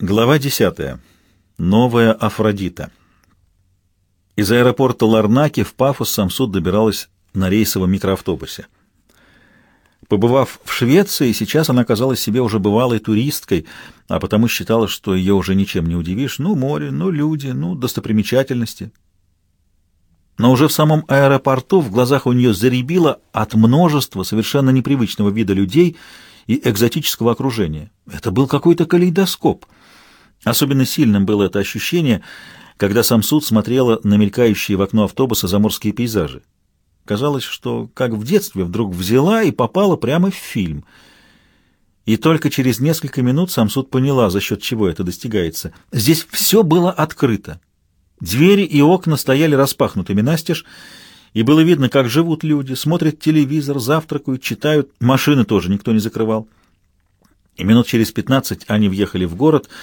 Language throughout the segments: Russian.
Глава 10. Новая Афродита. Из аэропорта Ларнаки в Пафос Самсуд добиралась на рейсовом микроавтобусе. Побывав в Швеции, сейчас она казалась себе уже бывалой туристкой, а потому считала, что ее уже ничем не удивишь. Ну, море, ну, люди, ну, достопримечательности. Но уже в самом аэропорту в глазах у нее заребило от множества совершенно непривычного вида людей и экзотического окружения. Это был какой-то калейдоскоп — Особенно сильным было это ощущение, когда Самсуд смотрела на мелькающие в окно автобуса заморские пейзажи. Казалось, что, как в детстве, вдруг взяла и попала прямо в фильм. И только через несколько минут Самсуд поняла, за счет чего это достигается. Здесь все было открыто. Двери и окна стояли распахнутыми настежь, и было видно, как живут люди, смотрят телевизор, завтракают, читают. Машины тоже никто не закрывал. И минут через пятнадцать они въехали в город —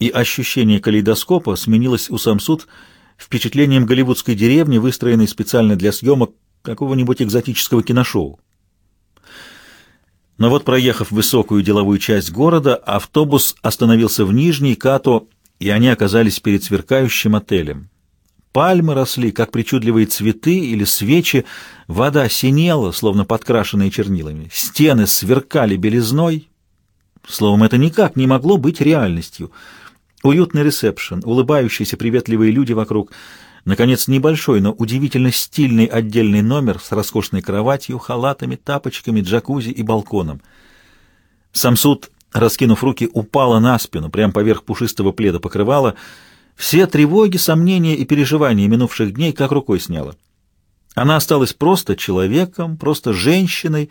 и ощущение калейдоскопа сменилось у Самсуд впечатлением голливудской деревни, выстроенной специально для съемок какого-нибудь экзотического киношоу. Но вот, проехав высокую деловую часть города, автобус остановился в Нижней Като, и они оказались перед сверкающим отелем. Пальмы росли, как причудливые цветы или свечи, вода синела, словно подкрашенная чернилами, стены сверкали белизной. Словом, это никак не могло быть реальностью — Уютный ресепшн, улыбающиеся приветливые люди вокруг. Наконец, небольшой, но удивительно стильный отдельный номер с роскошной кроватью, халатами, тапочками, джакузи и балконом. Самсуд, раскинув руки, упала на спину, прямо поверх пушистого пледа покрывала. Все тревоги, сомнения и переживания минувших дней как рукой сняла. Она осталась просто человеком, просто женщиной,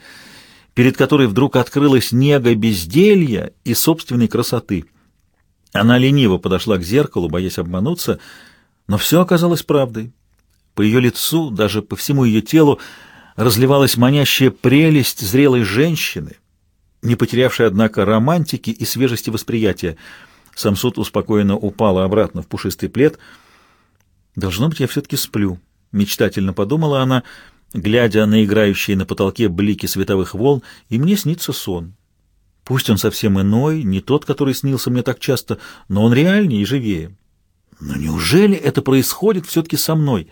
перед которой вдруг открылась нега безделья и собственной красоты — она лениво подошла к зеркалу, боясь обмануться, но все оказалось правдой. По ее лицу, даже по всему ее телу, разливалась манящая прелесть зрелой женщины, не потерявшей, однако, романтики и свежести восприятия. Самсуд успокоенно упала обратно в пушистый плед. «Должно быть, я все-таки сплю», — мечтательно подумала она, глядя на играющие на потолке блики световых волн, и мне снится сон. Пусть он совсем иной, не тот, который снился мне так часто, но он реальнее и живее. Но неужели это происходит все-таки со мной?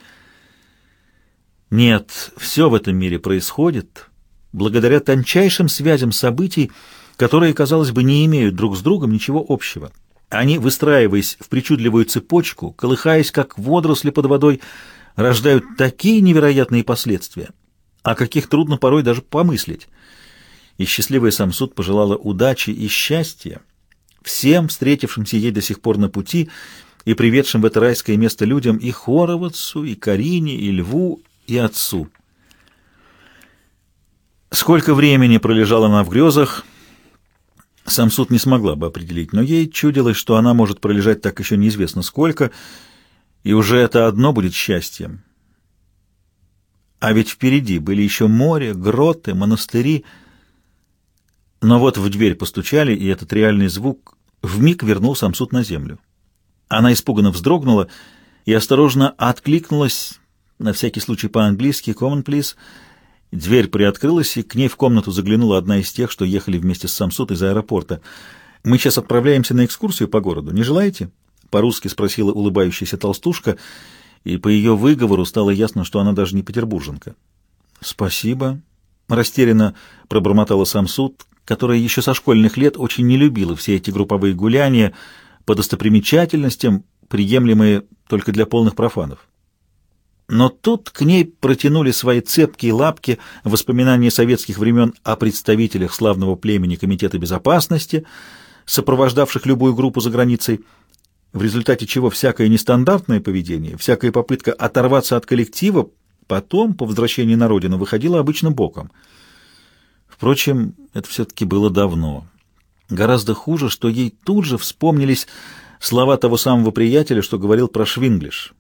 Нет, все в этом мире происходит благодаря тончайшим связям событий, которые, казалось бы, не имеют друг с другом ничего общего. Они, выстраиваясь в причудливую цепочку, колыхаясь, как водоросли под водой, рождают такие невероятные последствия, о каких трудно порой даже помыслить и счастливая Самсуд пожелала удачи и счастья всем встретившимся ей до сих пор на пути и приведшим в это райское место людям и Хоровацу, и Карине, и Льву, и Отцу. Сколько времени пролежала она в грезах, Самсуд не смогла бы определить, но ей чудилось, что она может пролежать так еще неизвестно сколько, и уже это одно будет счастьем. А ведь впереди были еще море, гроты, монастыри — но вот в дверь постучали, и этот реальный звук вмиг вернул Самсуд на землю. Она испуганно вздрогнула и осторожно откликнулась, на всякий случай по-английски, «Common, please». Дверь приоткрылась, и к ней в комнату заглянула одна из тех, что ехали вместе с Самсуд из аэропорта. «Мы сейчас отправляемся на экскурсию по городу. Не желаете?» — по-русски спросила улыбающаяся толстушка, и по ее выговору стало ясно, что она даже не петербурженка. «Спасибо», — растерянно пробормотала Самсуд, которая еще со школьных лет очень не любила все эти групповые гуляния по достопримечательностям, приемлемые только для полных профанов. Но тут к ней протянули свои цепкие лапки воспоминания советских времен о представителях славного племени Комитета безопасности, сопровождавших любую группу за границей, в результате чего всякое нестандартное поведение, всякая попытка оторваться от коллектива потом, по возвращении на родину, выходила обычно боком — Впрочем, это все-таки было давно. Гораздо хуже, что ей тут же вспомнились слова того самого приятеля, что говорил про Швинглиш.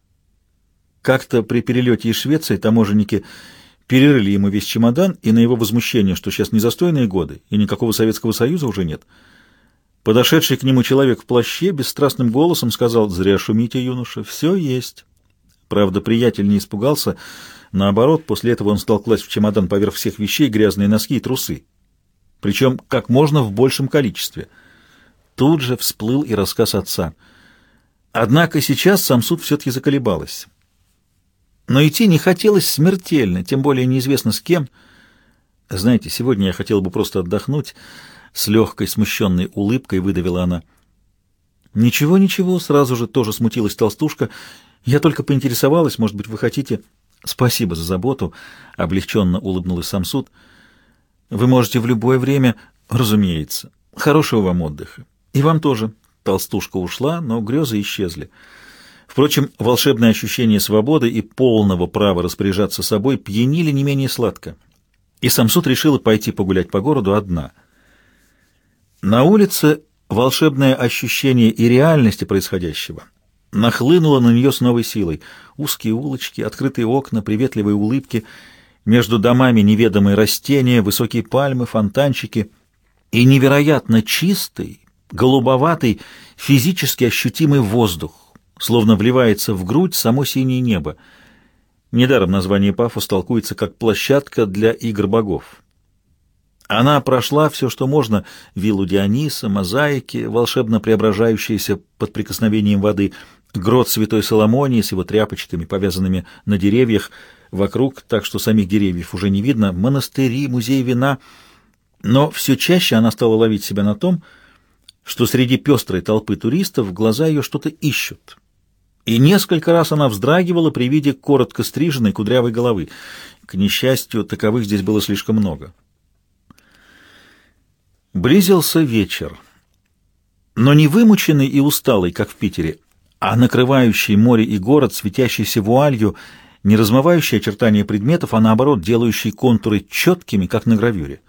Как-то при перелете из Швеции таможенники перерыли ему весь чемодан, и на его возмущение, что сейчас не застойные годы, и никакого Советского Союза уже нет, подошедший к нему человек в плаще бесстрастным голосом сказал «Зря шумите, юноша, все есть». Правда, приятель не испугался, Наоборот, после этого он стал класть в чемодан поверх всех вещей грязные носки и трусы. Причем как можно в большем количестве. тут же всплыл и рассказ отца. Однако сейчас Самсуд все-таки заколебалась. Но идти не хотелось смертельно, тем более неизвестно с кем. Знаете, сегодня я хотела бы просто отдохнуть. С легкой смущенной улыбкой выдавила она. Ничего, ничего, сразу же тоже смутилась толстушка. Я только поинтересовалась, может быть, вы хотите... Спасибо за заботу, облегченно улыбнулась Самсуд. Вы можете в любое время, разумеется. Хорошего вам отдыха. И вам тоже. Толстушка ушла, но грезы исчезли. Впрочем, волшебное ощущение свободы и полного права распоряжаться собой пьянили не менее сладко. И Самсуд решила пойти погулять по городу одна. На улице волшебное ощущение и реальности происходящего нахлынуло на нее с новой силой. Узкие улочки, открытые окна, приветливые улыбки, между домами неведомые растения, высокие пальмы, фонтанчики и невероятно чистый, голубоватый, физически ощутимый воздух, словно вливается в грудь само синее небо. Недаром название Пафос толкуется как площадка для игр богов. Она прошла все, что можно, виллу Диониса, мозаики, волшебно преображающиеся под прикосновением воды, грот Святой Соломонии с его тряпочками, повязанными на деревьях, вокруг, так что самих деревьев уже не видно, монастыри, музей вина. Но все чаще она стала ловить себя на том, что среди пестрой толпы туристов глаза ее что-то ищут и несколько раз она вздрагивала при виде коротко стриженной кудрявой головы. К несчастью, таковых здесь было слишком много. Близился вечер, но не вымученный и усталый, как в Питере, а накрывающий море и город, светящийся вуалью, не размывающий очертания предметов, а наоборот делающий контуры четкими, как на гравюре.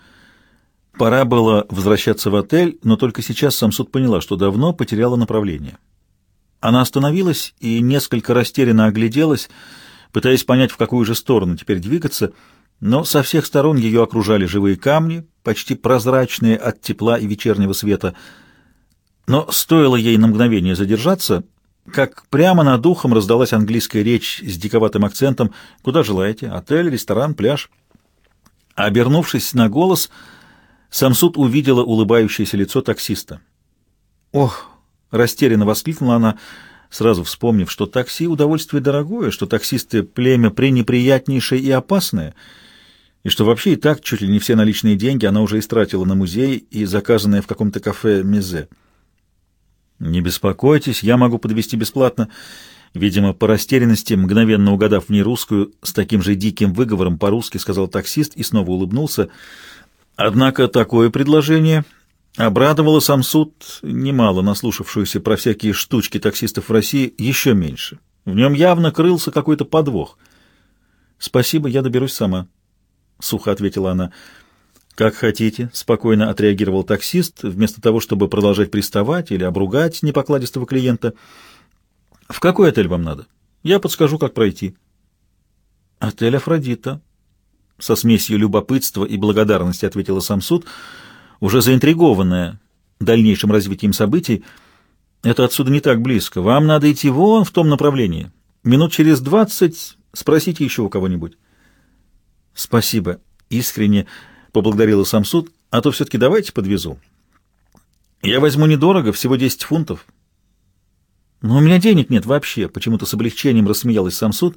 Пора было возвращаться в отель, но только сейчас Самсуд поняла, что давно потеряла направление. Она остановилась и несколько растерянно огляделась, пытаясь понять, в какую же сторону теперь двигаться, но со всех сторон ее окружали живые камни, почти прозрачные от тепла и вечернего света. Но стоило ей на мгновение задержаться, как прямо над ухом раздалась английская речь с диковатым акцентом «Куда желаете? Отель, ресторан, пляж?» Обернувшись на голос, Самсуд увидела улыбающееся лицо таксиста. «Ох!» Растерянно воскликнула она, сразу вспомнив, что такси — удовольствие дорогое, что таксисты — племя пренеприятнейшее и опасное, и что вообще и так чуть ли не все наличные деньги она уже истратила на музей и заказанное в каком-то кафе «Мезе». «Не беспокойтесь, я могу подвести бесплатно». Видимо, по растерянности, мгновенно угадав в ней русскую, с таким же диким выговором по-русски сказал таксист и снова улыбнулся. Однако такое предложение Обрадовало сам суд, немало наслушавшуюся про всякие штучки таксистов в России, еще меньше. В нем явно крылся какой-то подвох. «Спасибо, я доберусь сама», — сухо ответила она. «Как хотите», — спокойно отреагировал таксист, вместо того, чтобы продолжать приставать или обругать непокладистого клиента. «В какой отель вам надо? Я подскажу, как пройти». «Отель Афродита», — со смесью любопытства и благодарности ответила сам суд, — уже заинтригованная дальнейшим развитием событий. Это отсюда не так близко. Вам надо идти вон в том направлении. Минут через двадцать спросите еще у кого-нибудь. Спасибо. Искренне поблагодарила сам суд. А то все-таки давайте подвезу. Я возьму недорого, всего 10 фунтов. Но у меня денег нет вообще. Почему-то с облегчением рассмеялась сам суд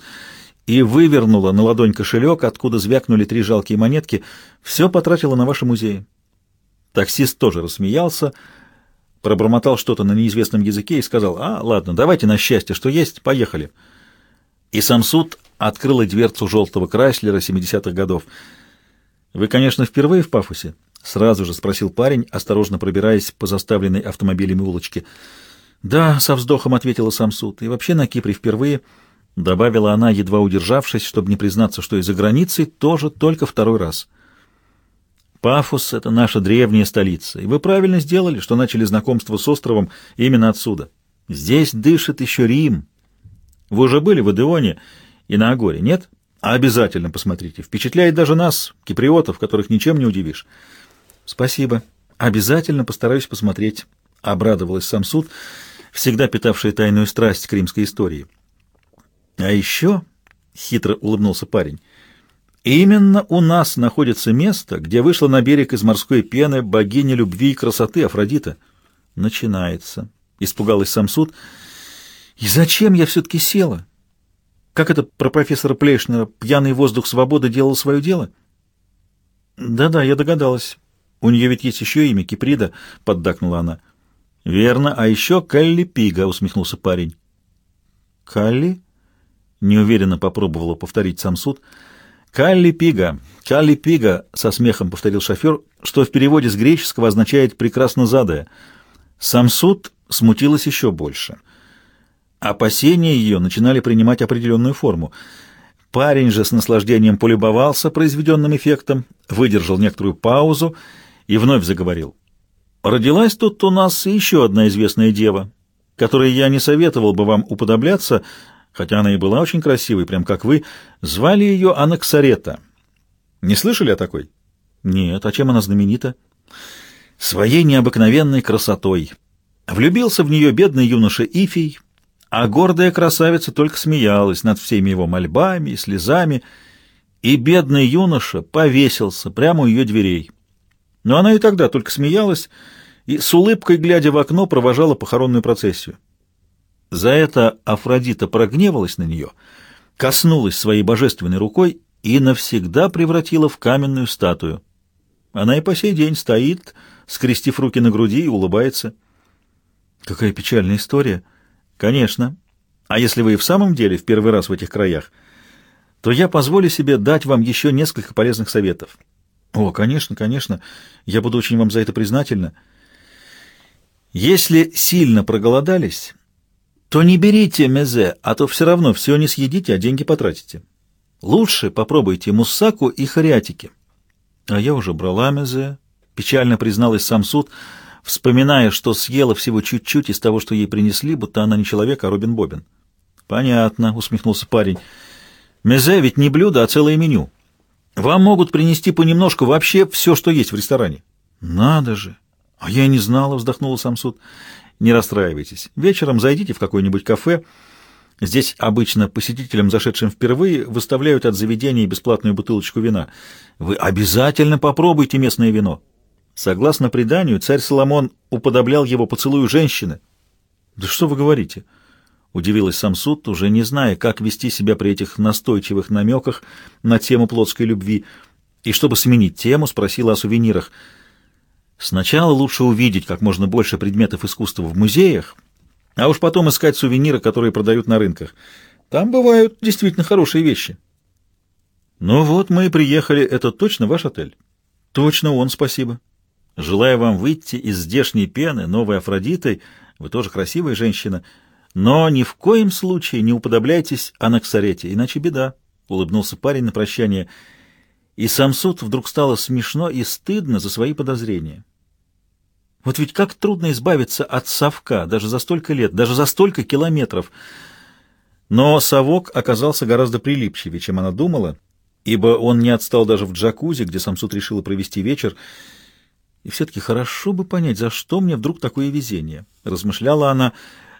и вывернула на ладонь кошелек, откуда звякнули три жалкие монетки. Все потратила на ваши музеи. Таксист тоже рассмеялся, пробормотал что-то на неизвестном языке и сказал, «А, ладно, давайте на счастье, что есть, поехали». И сам суд открыла дверцу желтого Крайслера 70-х годов. «Вы, конечно, впервые в Пафосе?» — сразу же спросил парень, осторожно пробираясь по заставленной автомобилями улочке. «Да», — со вздохом ответила сам суд, — «и вообще на Кипре впервые», — добавила она, едва удержавшись, чтобы не признаться, что из-за границы тоже только второй раз. Пафос — это наша древняя столица, и вы правильно сделали, что начали знакомство с островом именно отсюда. Здесь дышит еще Рим. Вы уже были в Эдеоне и на Агоре, нет? Обязательно посмотрите. Впечатляет даже нас, киприотов, которых ничем не удивишь. Спасибо. Обязательно постараюсь посмотреть. Обрадовалась Самсуд, всегда питавшая тайную страсть к римской истории. А еще, — хитро улыбнулся парень, — Именно у нас находится место, где вышла на берег из морской пены богиня любви и красоты Афродита. Начинается. Испугалась Самсуд. И зачем я все-таки села? Как это про профессора Плешнера «Пьяный воздух свободы» делал свое дело? Да-да, я догадалась. У нее ведь есть еще имя Киприда, поддакнула она. Верно, а еще Калли Пига, усмехнулся парень. Калли? Неуверенно попробовала повторить Самсуд. Калли Пига, Калли Пига, со смехом повторил шофер, что в переводе с греческого означает «прекрасно задая». Самсуд смутилась еще больше. Опасения ее начинали принимать определенную форму. Парень же с наслаждением полюбовался произведенным эффектом, выдержал некоторую паузу и вновь заговорил. «Родилась тут у нас еще одна известная дева, которой я не советовал бы вам уподобляться, хотя она и была очень красивой, прям как вы. Звали ее Анаксарета. Не слышали о такой?» «Нет. А чем она знаменита?» «Своей необыкновенной красотой. Влюбился в нее бедный юноша Ифий, а гордая красавица только смеялась над всеми его мольбами и слезами, и бедный юноша повесился прямо у ее дверей. Но она и тогда только смеялась и с улыбкой, глядя в окно, провожала похоронную процессию. За это Афродита прогневалась на нее, коснулась своей божественной рукой и навсегда превратила в каменную статую. Она и по сей день стоит, скрестив руки на груди и улыбается. Какая печальная история. Конечно. А если вы и в самом деле в первый раз в этих краях, то я позволю себе дать вам еще несколько полезных советов. О, конечно, конечно. Я буду очень вам за это признательна. Если сильно проголодались, то не берите мезе, а то все равно все не съедите, а деньги потратите. Лучше попробуйте муссаку и хариатики. А я уже брала мезе, печально призналась Самсуд, вспоминая, что съела всего чуть-чуть из того, что ей принесли, будто она не человек, а Робин Бобин. Понятно, усмехнулся парень. Мезе ведь не блюдо, а целое меню. Вам могут принести понемножку вообще все, что есть в ресторане. Надо же! А я не знала, вздохнула Самсуд. Не расстраивайтесь. Вечером зайдите в какое-нибудь кафе. Здесь обычно посетителям, зашедшим впервые, выставляют от заведения бесплатную бутылочку вина. Вы обязательно попробуйте местное вино. Согласно преданию, царь Соломон уподоблял его поцелую женщины. Да что вы говорите? Удивилась Самсуд, уже не зная, как вести себя при этих настойчивых намеках на тему плотской любви, и чтобы сменить тему, спросила о сувенирах. Сначала лучше увидеть как можно больше предметов искусства в музеях, а уж потом искать сувениры, которые продают на рынках. Там бывают действительно хорошие вещи. Ну вот мы и приехали. Это точно ваш отель? Точно он, спасибо. Желаю вам выйти из здешней пены, новой Афродитой. Вы тоже красивая женщина. Но ни в коем случае не уподобляйтесь Анаксарете, иначе беда, — улыбнулся парень на прощание. И Самсуд вдруг стало смешно и стыдно за свои подозрения. Вот ведь как трудно избавиться от совка, даже за столько лет, даже за столько километров. Но совок оказался гораздо прилипчивее, чем она думала, ибо он не отстал даже в джакузи, где Самсуд решила провести вечер, — и все-таки хорошо бы понять, за что мне вдруг такое везение, — размышляла она,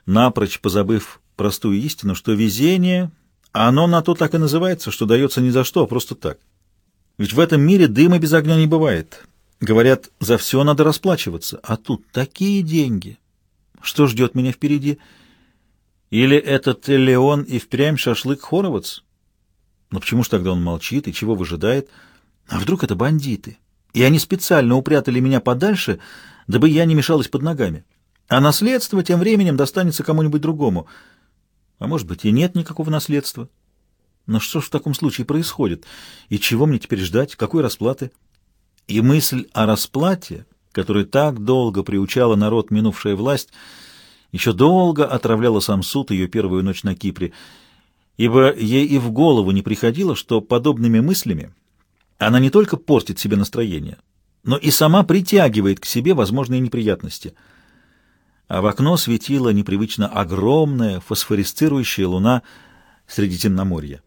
напрочь позабыв простую истину, что везение, оно на то так и называется, что дается ни за что, а просто так. Ведь в этом мире дыма без огня не бывает. Говорят, за все надо расплачиваться, а тут такие деньги. Что ждет меня впереди? Или этот Леон и впрямь шашлык Хоровац? Но почему ж тогда он молчит и чего выжидает? А вдруг это бандиты? И они специально упрятали меня подальше, дабы я не мешалась под ногами. А наследство тем временем достанется кому-нибудь другому. А может быть, и нет никакого наследства. Но что ж в таком случае происходит? И чего мне теперь ждать? Какой расплаты? И мысль о расплате, которая так долго приучала народ минувшая власть, еще долго отравляла сам суд ее первую ночь на Кипре, ибо ей и в голову не приходило, что подобными мыслями она не только портит себе настроение, но и сама притягивает к себе возможные неприятности. А в окно светила непривычно огромная фосфорисцирующая луна среди темноморья.